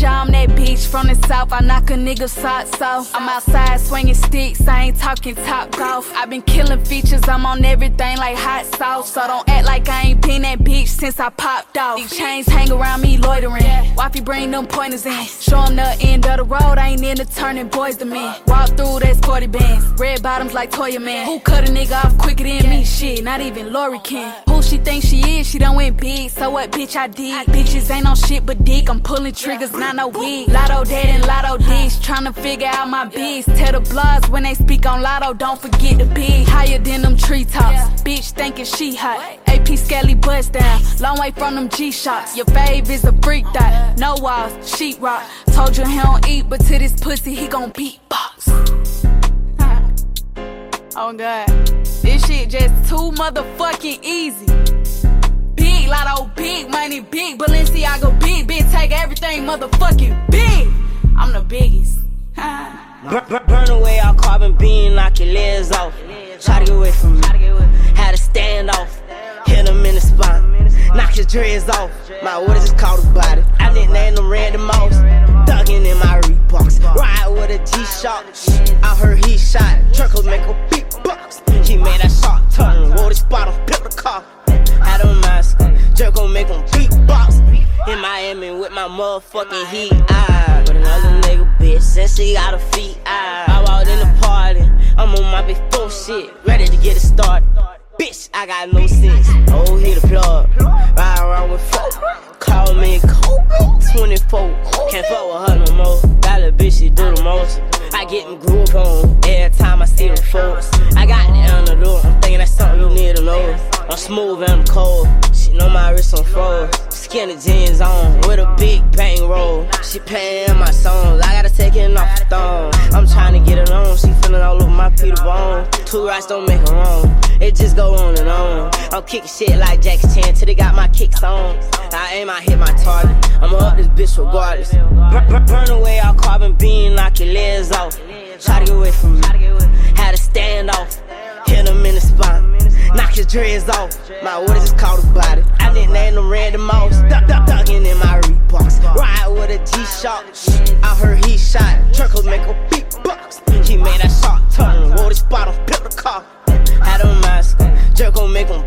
bad bitch from the south. I knock a nigga socks off. I'm outside swinging sticks. I ain't talking top golf. i been killing features. I'm on everything like hot sauce. So don't act like I ain't been that bitch since I popped off. These chains hang around me loitering. Wifey bring them pointers in. Show 'em the end of the road. I ain't into turning boys to men. Walk through that sporty bands. Red bottoms like Toya Man. Who cut a nigga off quicker than me? Shit, not even Lori can. Who she think she is? She don't went big. So what, bitch? I did. Bitches ain't on shit but dick. I'm pulling triggers, not no wig. Latto dead and Latto dish. Trying to figure out my biz. Tell the blogs when they speak on Latto, don't forget the big. Higher than them treetops. Bitch thinking she hot. AP Skelly bust down. Long way from them G shots. Your fave is a freak that. No walls, sheetrock. Told you he don't eat, but to this pussy he gon' beatbox. oh god. This shit just too motherfucking easy. Big Latto, big money, big Balenciaga, big, big take everything motherfucking big. I'm the biggest. burn, burn away all carbon beam, knock your legs off. Try to get away from me. Had to stand off. Hit him in the spine. Knock his dreads off. My what is called a body? I nicknamed him Randy Moss. Dugging in my Reeboks. Ride with a G-Shock. I heard he shot. Truck make a He made that shot turn. The spot on, pick the car. Had a mask. Jerk gon' make him beatbox. In Miami with my motherfucking heat. I with another nigga bitch. Since she got a feet. I, I walked in the party. I'm on my big full shit. Ready to get it started. Bitch, I got no sense. Oh, hit the plug. Ride around with four. Call me Kobe 24. Can't fuck with her no more. A bitch, she do the most. I get them groove on every time I see them folks. I'm smooth and I'm cold. She know my wrist on froze. Skinny jeans on with a big bang roll. She playing my songs. I gotta take it off the thong. I'm trying to get it on. She feeling all over my Peter Bone. Two rights don't make it wrong. It just go on and on. I'm kicking shit like Jackie Chan till they got my kicks on. I aim, I hit my target. I'ma up this bitch regardless. Burn, burn, burn away all carbon beam, knock your legs off. Try to get away from me. Had to stand dreads off. My orders is called a body. I nicknamed them Randy Moss. Duck, duck, ducking in my Reeboks. Ride with a G shot. I heard he shot. Truckles make a big box. He made that shot turn. Wore the spot on, picked the car. Had a mask. Jerk gon' make him